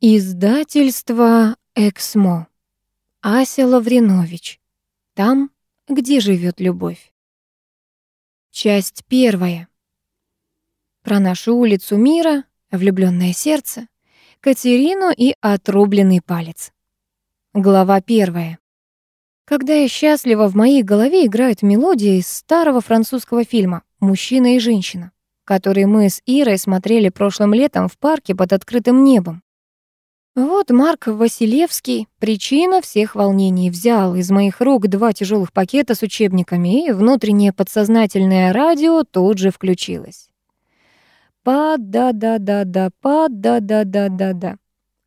Издательство «Эксмо». Ася Лавринович. Там, где живет любовь. Часть первая. Про нашу улицу мира, влюбленное сердце, Катерину и отрубленный палец. Глава первая. Когда я счастлива, в моей голове играют мелодии из старого французского фильма «Мужчина и женщина», который мы с Ирой смотрели прошлым летом в парке под открытым небом. Вот Марк Василевский, причина всех волнений, взял из моих рук два тяжелых пакета с учебниками, и внутреннее подсознательное радио тут же включилось. Па-да-да-да-да, па-да-да-да-да-да.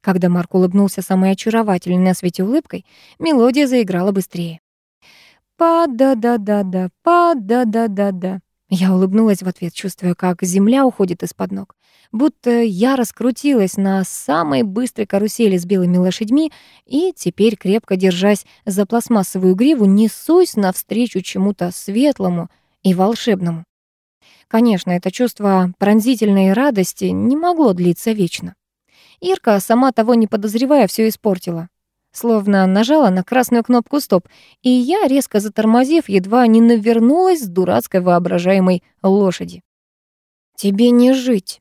Когда Марк улыбнулся самой очаровательной на свете улыбкой, мелодия заиграла быстрее. Па-да-да-да-да, па-да-да-да-да. Я улыбнулась в ответ, чувствуя, как земля уходит из-под ног. Будто я раскрутилась на самой быстрой карусели с белыми лошадьми и теперь, крепко держась за пластмассовую гриву, несусь навстречу чему-то светлому и волшебному. Конечно, это чувство пронзительной радости не могло длиться вечно. Ирка, сама того не подозревая, все испортила словно нажала на красную кнопку «Стоп», и я, резко затормозив, едва не навернулась с дурацкой воображаемой лошади. «Тебе не жить», —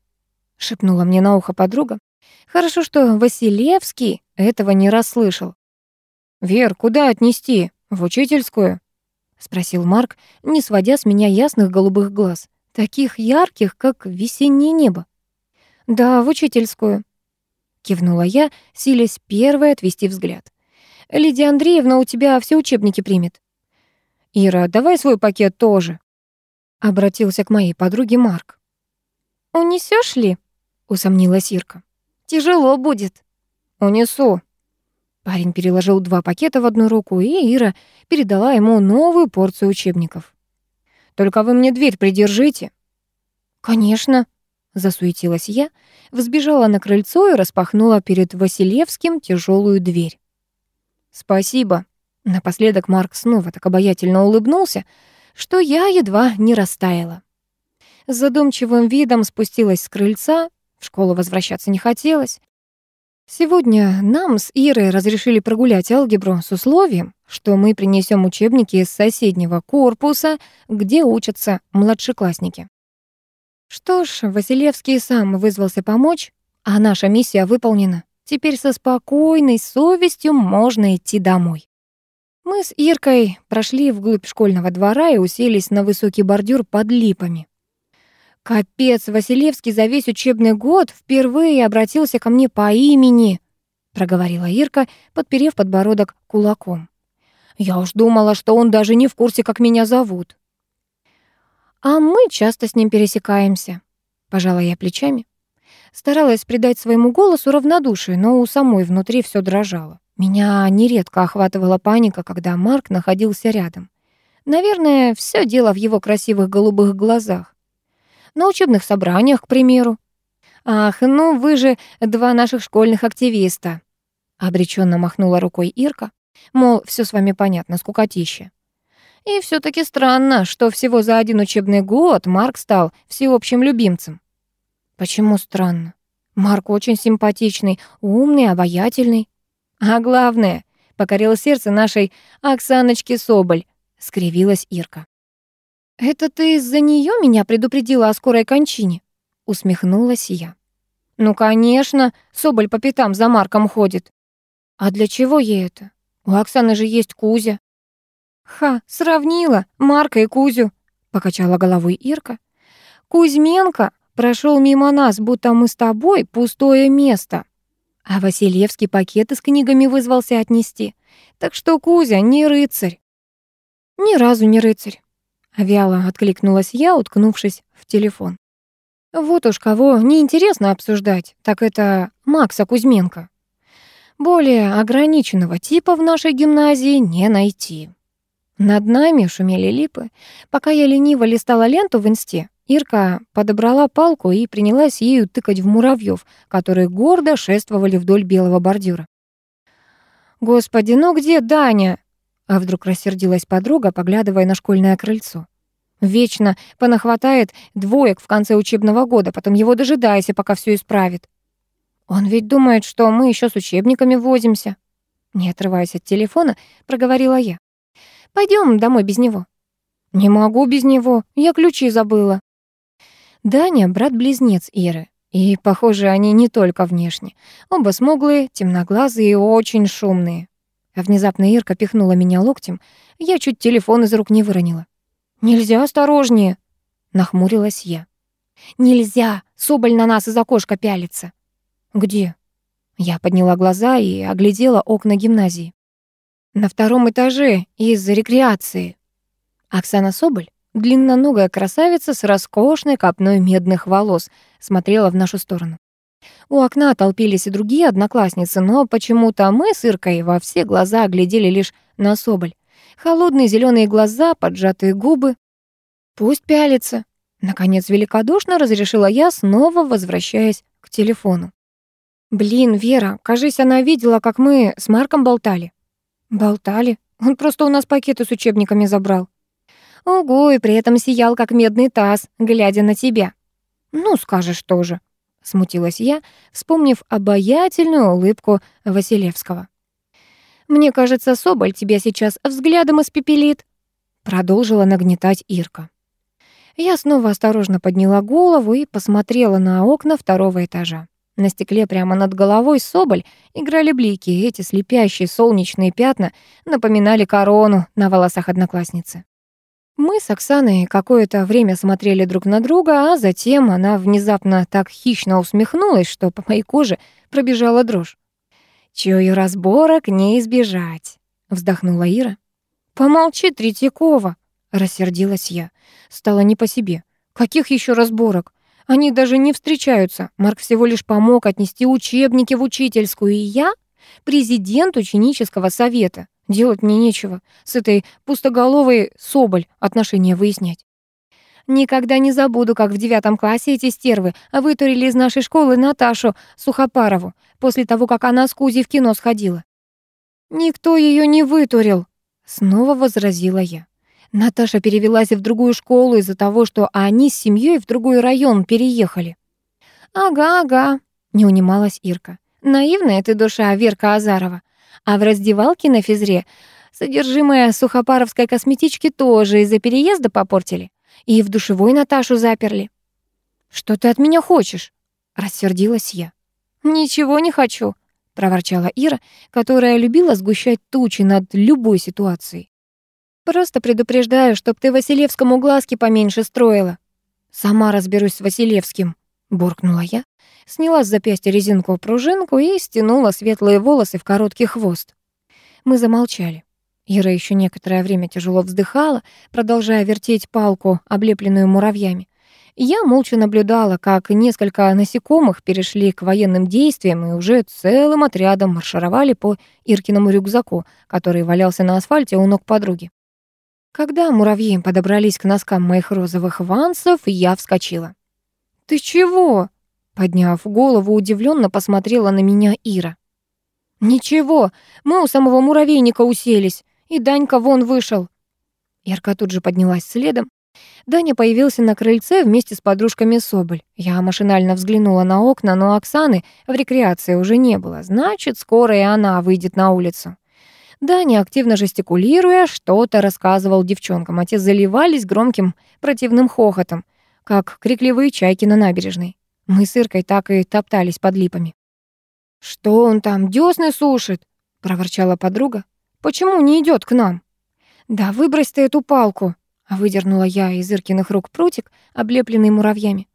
шепнула мне на ухо подруга. Хорошо, что Василевский этого не расслышал. «Вер, куда отнести? В учительскую?» — спросил Марк, не сводя с меня ясных голубых глаз, таких ярких, как весеннее небо. «Да, в учительскую», кивнула я, силясь первой отвести взгляд. Лидия Андреевна у тебя все учебники примет. Ира, давай свой пакет тоже. Обратился к моей подруге Марк. Унесешь ли? Усомнилась Ирка. Тяжело будет. Унесу. Парень переложил два пакета в одну руку, и Ира передала ему новую порцию учебников. «Только вы мне дверь придержите». «Конечно», — засуетилась я, взбежала на крыльцо и распахнула перед Василевским тяжелую дверь. «Спасибо». Напоследок Марк снова так обаятельно улыбнулся, что я едва не растаяла. С задумчивым видом спустилась с крыльца, в школу возвращаться не хотелось. Сегодня нам с Ирой разрешили прогулять алгебру с условием, что мы принесем учебники из соседнего корпуса, где учатся младшеклассники. Что ж, Василевский сам вызвался помочь, а наша миссия выполнена. Теперь со спокойной совестью можно идти домой. Мы с Иркой прошли вглубь школьного двора и уселись на высокий бордюр под липами. «Капец, Василевский за весь учебный год впервые обратился ко мне по имени», проговорила Ирка, подперев подбородок кулаком. «Я уж думала, что он даже не в курсе, как меня зовут». «А мы часто с ним пересекаемся», — пожала я плечами. Старалась придать своему голосу равнодушие, но у самой внутри все дрожало. Меня нередко охватывала паника, когда Марк находился рядом. Наверное, все дело в его красивых голубых глазах. На учебных собраниях, к примеру. «Ах, ну вы же два наших школьных активиста», — обреченно махнула рукой Ирка. Мол, все с вами понятно, скукотища. И все таки странно, что всего за один учебный год Марк стал всеобщим любимцем. Почему странно? Марк очень симпатичный, умный, обаятельный. А главное, покорил сердце нашей Оксаночки Соболь, скривилась Ирка. «Это ты из-за нее меня предупредила о скорой кончине?» усмехнулась я. «Ну, конечно, Соболь по пятам за Марком ходит». «А для чего ей это? У Оксаны же есть Кузя». «Ха, сравнила Марка и Кузю», — покачала головой Ирка. «Кузьменко прошел мимо нас, будто мы с тобой пустое место. А Васильевский пакеты с книгами вызвался отнести. Так что Кузя не рыцарь». «Ни разу не рыцарь», — вяло откликнулась я, уткнувшись в телефон. «Вот уж кого неинтересно обсуждать, так это Макса Кузьменко. Более ограниченного типа в нашей гимназии не найти». Над нами шумели липы. Пока я лениво листала ленту в инсте, Ирка подобрала палку и принялась ею тыкать в муравьев, которые гордо шествовали вдоль белого бордюра. «Господи, ну где Даня?» А вдруг рассердилась подруга, поглядывая на школьное крыльцо. «Вечно понахватает двоек в конце учебного года, потом его дожидайся, пока все исправит». Он ведь думает, что мы еще с учебниками возимся. Не отрываясь от телефона, проговорила я. Пойдем домой без него. Не могу без него, я ключи забыла. Даня — брат-близнец Иры. И, похоже, они не только внешне. Оба смуглые, темноглазые и очень шумные. А внезапно Ирка пихнула меня локтем, я чуть телефон из рук не выронила. «Нельзя осторожнее!» — нахмурилась я. «Нельзя! Соболь на нас из окошка пялится!» «Где?» Я подняла глаза и оглядела окна гимназии. «На втором этаже, из-за рекреации». Оксана Соболь, длинноногая красавица с роскошной копной медных волос, смотрела в нашу сторону. У окна толпились и другие одноклассницы, но почему-то мы с Иркой во все глаза глядели лишь на Соболь. Холодные зеленые глаза, поджатые губы. «Пусть пялится», — наконец великодушно разрешила я, снова возвращаясь к телефону. «Блин, Вера, кажись, она видела, как мы с Марком болтали». «Болтали? Он просто у нас пакеты с учебниками забрал». «Ого, и при этом сиял, как медный таз, глядя на тебя». «Ну, скажешь тоже», — смутилась я, вспомнив обаятельную улыбку Василевского. «Мне кажется, Соболь тебя сейчас взглядом испепелит», — продолжила нагнетать Ирка. Я снова осторожно подняла голову и посмотрела на окна второго этажа. На стекле прямо над головой Соболь играли блики, и эти слепящие солнечные пятна напоминали корону на волосах одноклассницы. Мы с Оксаной какое-то время смотрели друг на друга, а затем она внезапно так хищно усмехнулась, что по моей коже пробежала дрожь. «Чую, разборок не избежать», — вздохнула Ира. «Помолчи, Третьякова», — рассердилась я. Стало не по себе. «Каких еще разборок? Они даже не встречаются. Марк всего лишь помог отнести учебники в учительскую, и я — президент ученического совета. Делать мне нечего. С этой пустоголовой Соболь отношения выяснять. Никогда не забуду, как в девятом классе эти стервы вытурили из нашей школы Наташу Сухопарову после того, как она с Кузей в кино сходила. «Никто ее не вытурил», — снова возразила я. Наташа перевелась в другую школу из-за того, что они с семьей в другой район переехали. «Ага, ага», — не унималась Ирка. «Наивная ты душа, Верка Азарова. А в раздевалке на физре содержимое сухопаровской косметички тоже из-за переезда попортили. И в душевой Наташу заперли». «Что ты от меня хочешь?» — рассердилась я. «Ничего не хочу», — проворчала Ира, которая любила сгущать тучи над любой ситуацией. Просто предупреждаю, чтоб ты Василевскому глазки поменьше строила. Сама разберусь с Василевским, буркнула я, сняла с запястья резинку пружинку и стянула светлые волосы в короткий хвост. Мы замолчали. Ира еще некоторое время тяжело вздыхала, продолжая вертеть палку, облепленную муравьями. Я молча наблюдала, как несколько насекомых перешли к военным действиям и уже целым отрядом маршировали по Иркиному рюкзаку, который валялся на асфальте у ног подруги. Когда муравьи подобрались к носкам моих розовых вансов, я вскочила. «Ты чего?» Подняв голову, удивленно посмотрела на меня Ира. «Ничего, мы у самого муравейника уселись, и Данька вон вышел». Ирка тут же поднялась следом. Даня появился на крыльце вместе с подружками Соболь. Я машинально взглянула на окна, но Оксаны в рекреации уже не было. Значит, скоро и она выйдет на улицу. Даня, активно жестикулируя, что-то рассказывал девчонкам, а те заливались громким противным хохотом, как крикливые чайки на набережной. Мы с Иркой так и топтались под липами. «Что он там, дёсны сушит?» — проворчала подруга. «Почему не идёт к нам?» «Да выбрось ты эту палку!» — выдернула я из Иркиных рук прутик, облепленный муравьями.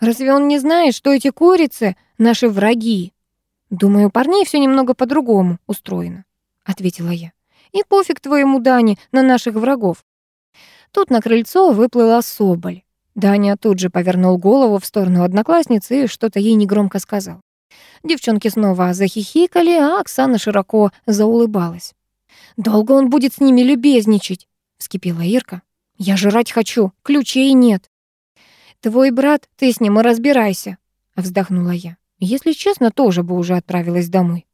«Разве он не знает, что эти курицы — наши враги?» Думаю, у парней всё немного по-другому устроено ответила я. И пофиг твоему Дане на наших врагов. Тут на крыльцо выплыла Соболь. Даня тут же повернул голову в сторону одноклассницы и что-то ей негромко сказал. Девчонки снова захихикали, а Оксана широко заулыбалась. «Долго он будет с ними любезничать?» — вскипела Ирка. «Я жрать хочу, ключей нет». «Твой брат, ты с ним и разбирайся», — вздохнула я. «Если честно, тоже бы уже отправилась домой».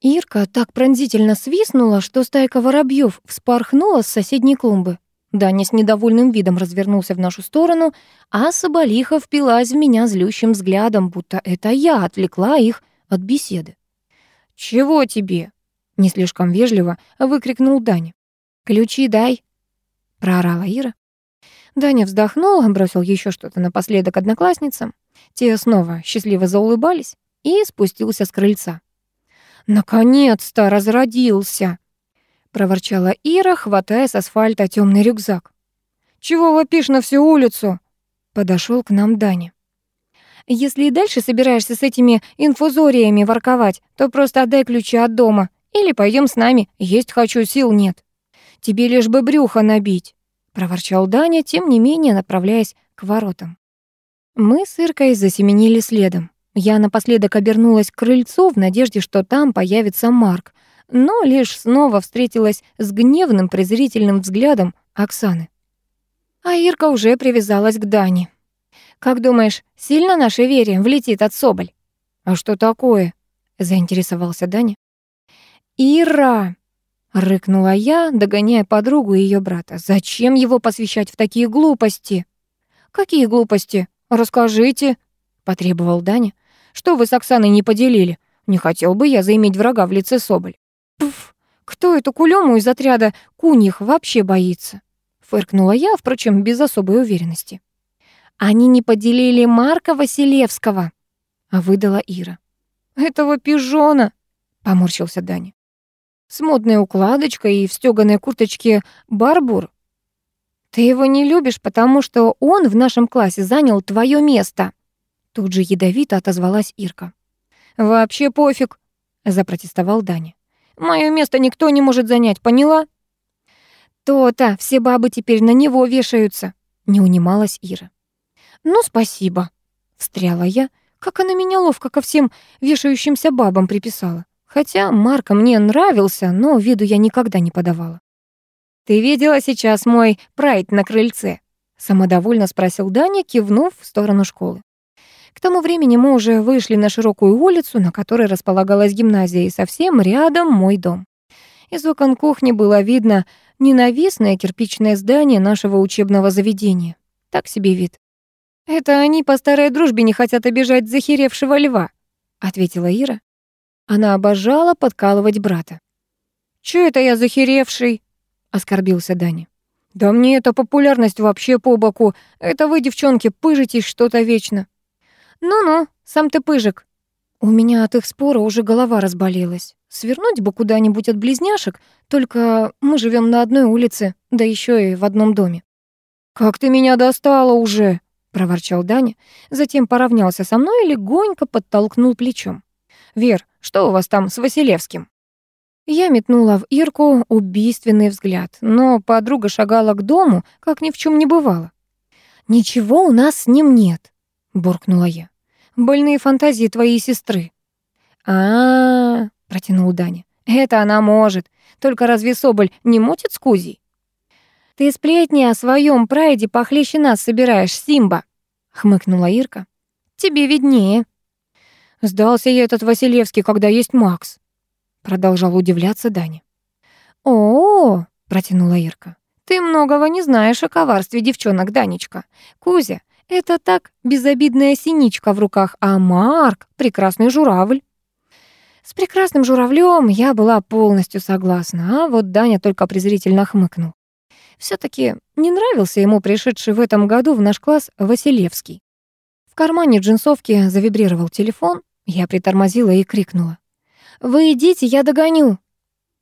Ирка так пронзительно свистнула, что стайка воробьев вспорхнула с соседней клумбы. Даня с недовольным видом развернулся в нашу сторону, а Соболиха впилась в меня злющим взглядом, будто это я отвлекла их от беседы. «Чего тебе?» — не слишком вежливо выкрикнул Даня. «Ключи дай», — проорала Ира. Даня вздохнул, бросил еще что-то напоследок одноклассницам. Те снова счастливо заулыбались и спустился с крыльца. «Наконец-то разродился!» Проворчала Ира, хватая с асфальта темный рюкзак. «Чего вопишь на всю улицу?» Подошел к нам Даня. «Если и дальше собираешься с этими инфузориями ворковать, то просто отдай ключи от дома. Или пойдем с нами, есть хочу, сил нет. Тебе лишь бы брюхо набить», — проворчал Даня, тем не менее направляясь к воротам. Мы с Иркой засеменили следом. Я напоследок обернулась к крыльцу в надежде, что там появится Марк, но лишь снова встретилась с гневным презрительным взглядом Оксаны. А Ирка уже привязалась к Дане. «Как думаешь, сильно нашей Вере влетит от Соболь?» «А что такое?» — заинтересовался Даня. «Ира!» — рыкнула я, догоняя подругу и ее брата. «Зачем его посвящать в такие глупости?» «Какие глупости? Расскажите!» — потребовал Даня. «Что вы с Оксаной не поделили? Не хотел бы я заиметь врага в лице Соболь». Пф, кто эту кулему из отряда куньих вообще боится? Фыркнула я, впрочем, без особой уверенности. Они не поделили Марка Василевского, а выдала Ира. Этого пижона, поморщился Даня. С модной укладочкой и в стёганой курточке барбур. Ты его не любишь, потому что он в нашем классе занял твое место. Тут же ядовито отозвалась Ирка. Вообще пофиг, запротестовал Даня. Моё место никто не может занять, поняла? То-то, все бабы теперь на него вешаются, не унималась Ира. Ну, спасибо, встряла я, как она меня ловко ко всем вешающимся бабам приписала. Хотя Марка мне нравился, но виду я никогда не подавала. «Ты видела сейчас мой прайд на крыльце?» Самодовольно спросил Даня, кивнув в сторону школы. К тому времени мы уже вышли на широкую улицу, на которой располагалась гимназия, и совсем рядом мой дом. Из окон кухни было видно ненавистное кирпичное здание нашего учебного заведения. Так себе вид. «Это они по старой дружбе не хотят обижать захеревшего льва», — ответила Ира. Она обожала подкалывать брата. «Чё это я захеревший?» — оскорбился Даня. «Да мне эта популярность вообще по боку. Это вы, девчонки, пыжитесь что-то вечно. «Ну-ну, сам ты пыжик». У меня от их спора уже голова разболелась. Свернуть бы куда-нибудь от близняшек, только мы живем на одной улице, да еще и в одном доме. «Как ты меня достала уже!» — проворчал Даня. Затем поравнялся со мной и легонько подтолкнул плечом. «Вер, что у вас там с Василевским?» Я метнула в Ирку убийственный взгляд, но подруга шагала к дому, как ни в чем не бывало. «Ничего у нас с ним нет», — буркнула я. Больные фантазии твоей сестры». А, -а, -а протянул Даня. «Это она может. Только разве Соболь не мутит с Кузей?» «Ты сплетни о своем прайде похлеще нас собираешь, Симба», — хмыкнула Ирка. «Тебе виднее». «Сдался я этот Василевский, когда есть Макс», — продолжал удивляться Даня. «О-о-о», — протянула Ирка. «Ты многого не знаешь о коварстве девчонок, Данечка. Кузя это так, безобидная синичка в руках, а Марк — прекрасный журавль. С прекрасным журавлем я была полностью согласна, а вот Даня только презрительно хмыкнул. все таки не нравился ему пришедший в этом году в наш класс Василевский. В кармане джинсовки завибрировал телефон, я притормозила и крикнула. «Вы идите, я догоню!»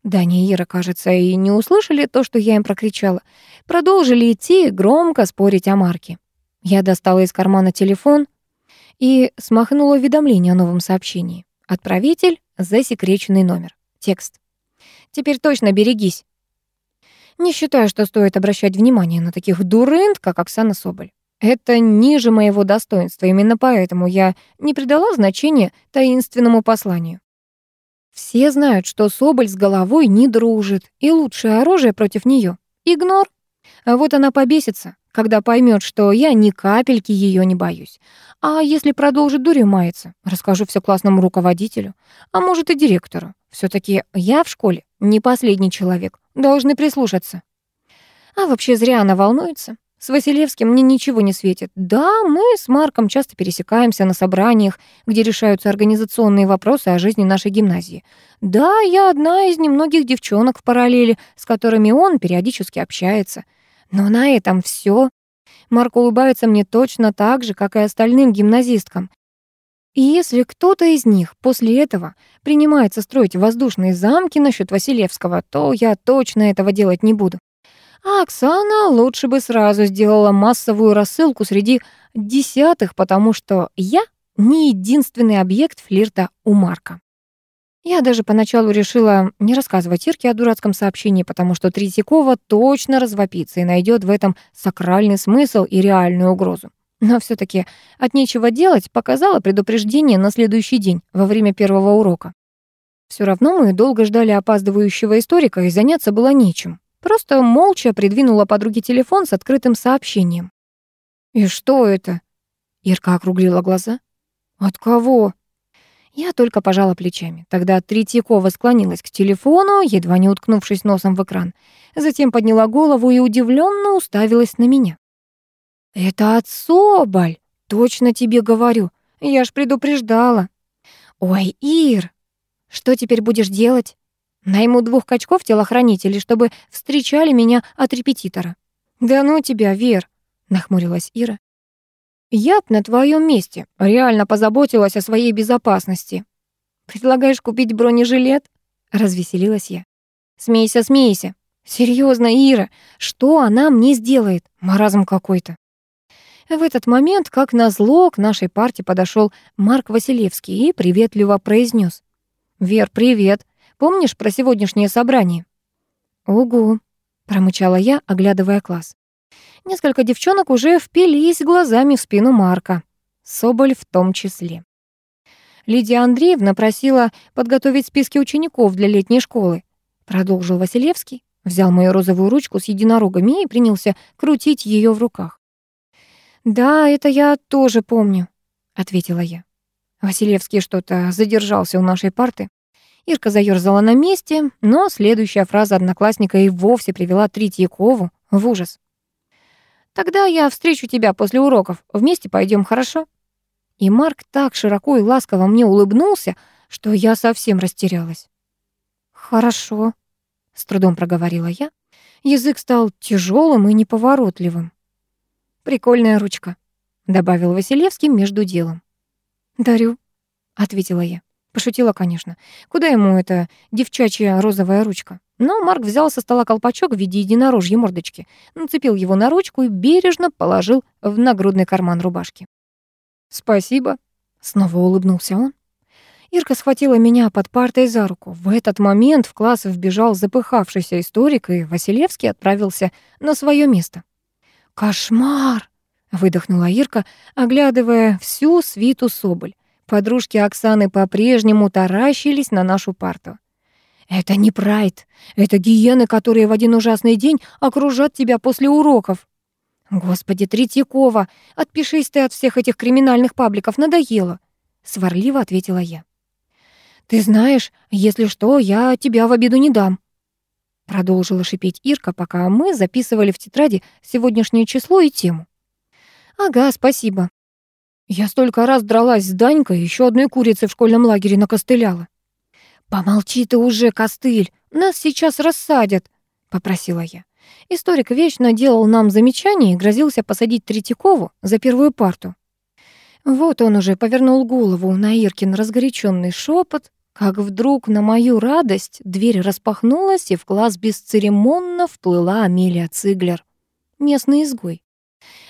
Даня и Ира, кажется, и не услышали то, что я им прокричала. Продолжили идти, громко спорить о Марке. Я достала из кармана телефон и смахнула уведомление о новом сообщении. Отправитель — засекреченный номер. Текст. Теперь точно берегись. Не считаю, что стоит обращать внимание на таких дурынд, как Оксана Соболь. Это ниже моего достоинства, именно поэтому я не придала значения таинственному посланию. Все знают, что Соболь с головой не дружит, и лучшее оружие против нее — игнор. А вот она побесится, когда поймет, что я ни капельки ее не боюсь. А если продолжит дурью маяться, расскажу все классному руководителю, а может и директору. все таки я в школе не последний человек, должны прислушаться. А вообще зря она волнуется. С Василевским мне ничего не светит. Да, мы с Марком часто пересекаемся на собраниях, где решаются организационные вопросы о жизни нашей гимназии. Да, я одна из немногих девчонок в параллели, с которыми он периодически общается. Но на этом все. Марк улыбается мне точно так же, как и остальным гимназисткам. И если кто-то из них после этого принимается строить воздушные замки насчет Василевского, то я точно этого делать не буду. А Оксана лучше бы сразу сделала массовую рассылку среди десятых, потому что я не единственный объект флирта у Марка. Я даже поначалу решила не рассказывать Ирке о дурацком сообщении, потому что Третьякова точно развопится и найдет в этом сакральный смысл и реальную угрозу. Но все таки от нечего делать показала предупреждение на следующий день, во время первого урока. Все равно мы долго ждали опаздывающего историка, и заняться было нечем. Просто молча придвинула подруге телефон с открытым сообщением. «И что это?» Ирка округлила глаза. «От кого?» Я только пожала плечами. Тогда Третьякова склонилась к телефону, едва не уткнувшись носом в экран. Затем подняла голову и удивленно уставилась на меня. «Это от Соболь! Точно тебе говорю. Я ж предупреждала». «Ой, Ир, что теперь будешь делать?» Найму двух качков-телохранителей, чтобы встречали меня от репетитора». «Да ну тебя, Вер», — нахмурилась Ира. «Я б на твоем месте реально позаботилась о своей безопасности». «Предлагаешь купить бронежилет?» — развеселилась я. «Смейся, смейся. Серьезно, Ира, что она мне сделает? Маразм какой-то». В этот момент, как назло, к нашей парте подошел Марк Василевский и приветливо произнес: «Вер, привет. Помнишь про сегодняшнее собрание?» «Угу», — промычала я, оглядывая класс. Несколько девчонок уже впились глазами в спину Марка. Соболь в том числе. Лидия Андреевна просила подготовить списки учеников для летней школы. Продолжил Василевский, взял мою розовую ручку с единорогами и принялся крутить ее в руках. «Да, это я тоже помню», — ответила я. Василевский что-то задержался у нашей парты. Ирка заёрзала на месте, но следующая фраза одноклассника и вовсе привела Третьякову в ужас. «Тогда я встречу тебя после уроков. Вместе пойдем, хорошо?» И Марк так широко и ласково мне улыбнулся, что я совсем растерялась. «Хорошо», — с трудом проговорила я. Язык стал тяжелым и неповоротливым. «Прикольная ручка», — добавил Василевский между делом. «Дарю», — ответила я. Пошутила, конечно. Куда ему эта девчачья розовая ручка? Но Марк взял со стола колпачок в виде единорожьей мордочки, нацепил его на ручку и бережно положил в нагрудный карман рубашки. «Спасибо», — снова улыбнулся он. Ирка схватила меня под партой за руку. В этот момент в класс вбежал запыхавшийся историк, и Василевский отправился на свое место. «Кошмар!» — выдохнула Ирка, оглядывая всю свиту Соболь. Подружки Оксаны по-прежнему таращились на нашу парту. «Это не прайд. Это гиены, которые в один ужасный день окружат тебя после уроков». «Господи, Третьякова, отпишись ты от всех этих криминальных пабликов, надоело», — сварливо ответила я. «Ты знаешь, если что, я тебя в обиду не дам», — продолжила шипеть Ирка, пока мы записывали в тетради сегодняшнее число и тему. «Ага, спасибо. Я столько раз дралась с Данькой, еще одной курицей в школьном лагере накостыляла. «Помолчи ты уже, костыль, нас сейчас рассадят», — попросила я. Историк вечно делал нам замечания и грозился посадить Третьякову за первую парту. Вот он уже повернул голову на Иркин разгоряченный шепот, как вдруг на мою радость дверь распахнулась, и в класс бесцеремонно вплыла Амелия Циглер, местный изгой.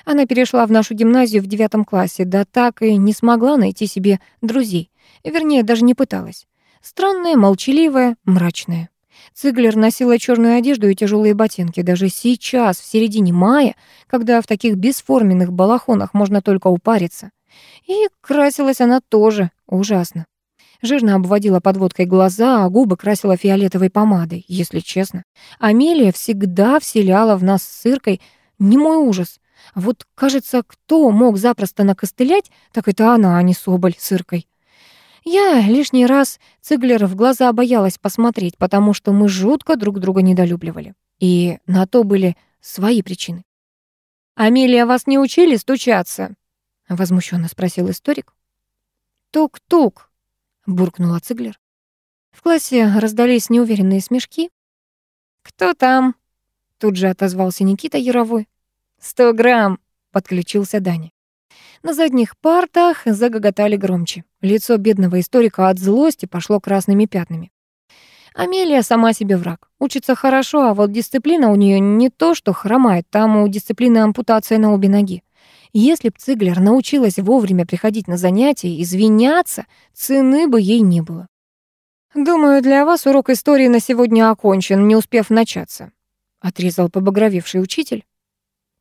Она перешла в нашу гимназию в девятом классе, да так и не смогла найти себе друзей. Вернее, даже не пыталась. Странная, молчаливая, мрачная. Циглер носила черную одежду и тяжелые ботинки. Даже сейчас, в середине мая, когда в таких бесформенных балахонах можно только упариться. И красилась она тоже ужасно. Жирно обводила подводкой глаза, а губы красила фиолетовой помадой, если честно. Амелия всегда вселяла в нас с Иркой немой ужас. Вот, кажется, кто мог запросто накостылять, так это она, а не Соболь с Иркой. Я лишний раз Циглера в глаза боялась посмотреть, потому что мы жутко друг друга недолюбливали. И на то были свои причины. «Амелия, вас не учили стучаться?» — возмущенно спросил историк. «Тук-тук», — буркнула Циглер. В классе раздались неуверенные смешки. «Кто там?» — тут же отозвался Никита Яровой. «Сто грамм!» — подключился Даня. На задних партах загоготали громче. Лицо бедного историка от злости пошло красными пятнами. Амелия сама себе враг. Учится хорошо, а вот дисциплина у нее не то, что хромает, там у дисциплины ампутация на обе ноги. Если б Циглер научилась вовремя приходить на занятия и извиняться, цены бы ей не было. «Думаю, для вас урок истории на сегодня окончен, не успев начаться», — отрезал побагровевший учитель.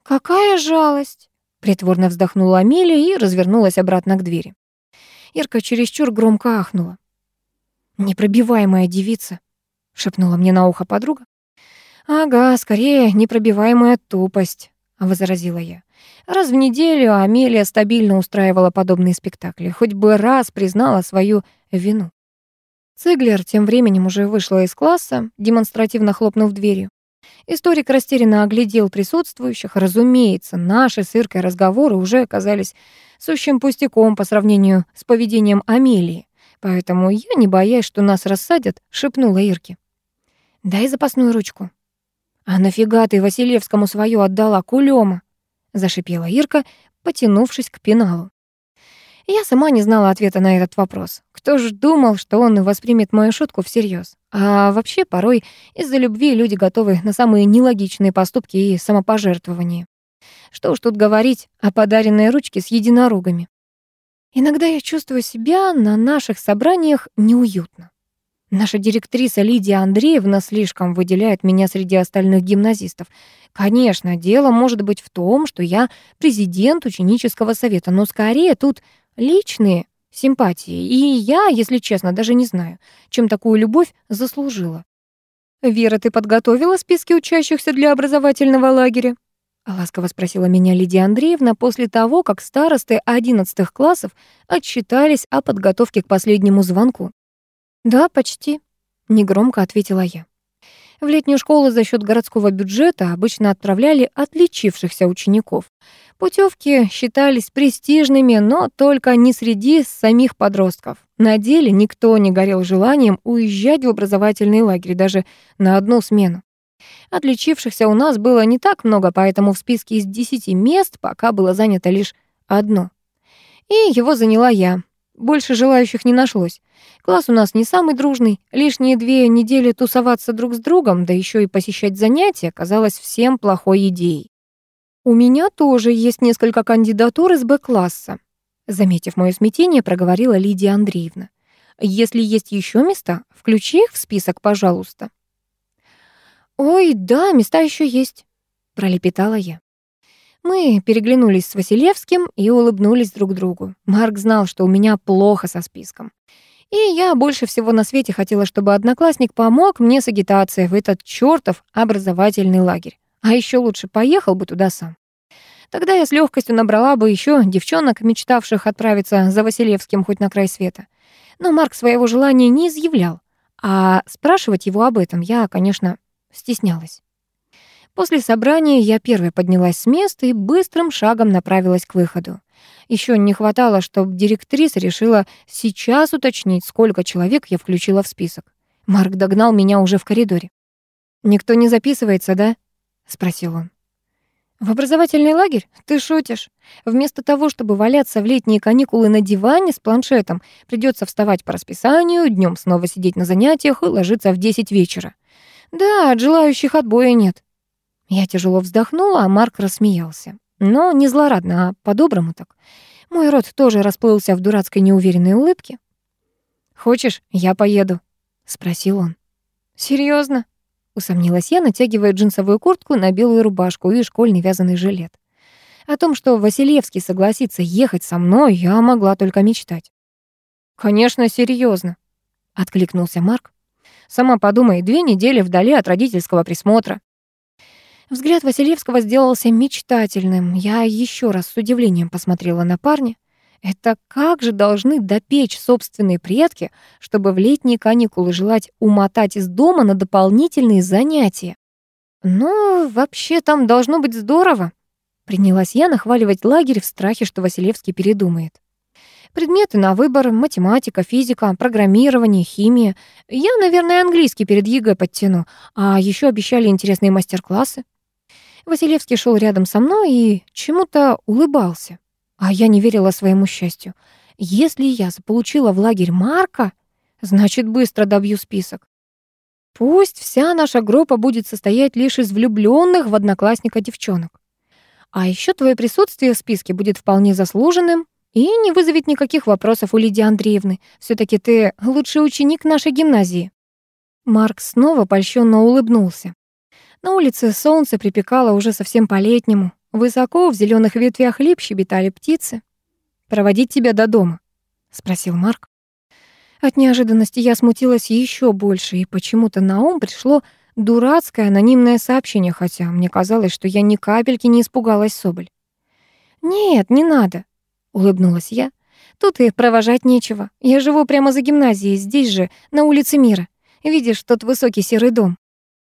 «Какая жалость!» — притворно вздохнула Амелия и развернулась обратно к двери. Ирка чересчур громко ахнула. «Непробиваемая девица», — шепнула мне на ухо подруга. «Ага, скорее, непробиваемая тупость», — возразила я. Раз в неделю Амелия стабильно устраивала подобные спектакли, хоть бы раз признала свою вину. Циглер тем временем уже вышла из класса, демонстративно хлопнув дверью. Историк растерянно оглядел присутствующих. Разумеется, наши с Иркой разговоры уже оказались сущим пустяком по сравнению с поведением Амелии. Поэтому я, не боясь, что нас рассадят, шепнула Ирке. «Дай запасную ручку». «А нафига ты Василевскому свою отдала, кулема?» зашипела Ирка, потянувшись к пеналу. Я сама не знала ответа на этот вопрос. Кто ж думал, что он воспримет мою шутку всерьез? А вообще, порой из-за любви люди готовы на самые нелогичные поступки и самопожертвования. Что уж тут говорить о подаренной ручке с единорогами. Иногда я чувствую себя на наших собраниях неуютно. Наша директриса Лидия Андреевна слишком выделяет меня среди остальных гимназистов. Конечно, дело может быть в том, что я президент ученического совета, но скорее тут личные симпатии. И я, если честно, даже не знаю, чем такую любовь заслужила. «Вера, ты подготовила списки учащихся для образовательного лагеря?» ласково спросила меня Лидия Андреевна после того, как старосты одиннадцатых классов отчитались о подготовке к последнему звонку. «Да, почти», — негромко ответила я. В летнюю школу за счет городского бюджета обычно отправляли отличившихся учеников. Путевки считались престижными, но только не среди самих подростков. На деле никто не горел желанием уезжать в образовательный лагерь даже на одну смену. Отличившихся у нас было не так много, поэтому в списке из десяти мест пока было занято лишь одно. И его заняла я. Больше желающих не нашлось. Класс у нас не самый дружный. Лишние две недели тусоваться друг с другом, да еще и посещать занятия, казалось всем плохой идеей. «У меня тоже есть несколько кандидатур из Б-класса», заметив мое смятение, проговорила Лидия Андреевна. «Если есть еще места, включи их в список, пожалуйста». «Ой, да, места еще есть», — пролепетала я. Мы переглянулись с Василевским и улыбнулись друг другу. Марк знал, что у меня плохо со списком. И я больше всего на свете хотела, чтобы одноклассник помог мне с агитацией в этот чёртов образовательный лагерь. А еще лучше поехал бы туда сам. Тогда я с легкостью набрала бы еще девчонок, мечтавших отправиться за Василевским хоть на край света. Но Марк своего желания не изъявлял. А спрашивать его об этом я, конечно, Стеснялась. После собрания я первой поднялась с места и быстрым шагом направилась к выходу. Еще не хватало, чтобы директриса решила сейчас уточнить, сколько человек я включила в список. Марк догнал меня уже в коридоре. «Никто не записывается, да?» — спросил он. «В образовательный лагерь? Ты шутишь? Вместо того, чтобы валяться в летние каникулы на диване с планшетом, придется вставать по расписанию, днем снова сидеть на занятиях и ложиться в 10 вечера. Да, от желающих отбоя нет. Я тяжело вздохнула, а Марк рассмеялся. Но не злорадно, а по-доброму так. Мой рот тоже расплылся в дурацкой неуверенной улыбке. «Хочешь, я поеду?» — спросил он. «Серьёзно?» — усомнилась я, натягивая джинсовую куртку на белую рубашку и школьный вязаный жилет. О том, что Василевский согласится ехать со мной, я могла только мечтать. «Конечно, серьёзно», — откликнулся Марк. Сама подумай, две недели вдали от родительского присмотра. Взгляд Василевского сделался мечтательным. Я еще раз с удивлением посмотрела на парня. Это как же должны допечь собственные предки, чтобы в летние каникулы желать умотать из дома на дополнительные занятия? «Ну, вообще там должно быть здорово», — принялась я нахваливать лагерь в страхе, что Василевский передумает. Предметы на выбор — математика, физика, программирование, химия. Я, наверное, английский перед ЕГЭ подтяну. А еще обещали интересные мастер-классы. Василевский шел рядом со мной и чему-то улыбался. А я не верила своему счастью. Если я заполучила в лагерь Марка, значит, быстро добью список. Пусть вся наша группа будет состоять лишь из влюбленных в одноклассника девчонок. А еще твое присутствие в списке будет вполне заслуженным, и не вызовет никаких вопросов у Лидии Андреевны. все таки ты лучший ученик нашей гимназии». Марк снова польщенно улыбнулся. На улице солнце припекало уже совсем по-летнему. Высоко в зеленых ветвях лип щебетали птицы. «Проводить тебя до дома?» — спросил Марк. От неожиданности я смутилась еще больше, и почему-то на ум пришло дурацкое анонимное сообщение, хотя мне казалось, что я ни капельки не испугалась Соболь. «Нет, не надо», — улыбнулась я. «Тут и провожать нечего. Я живу прямо за гимназией, здесь же, на улице Мира. Видишь тот высокий серый дом?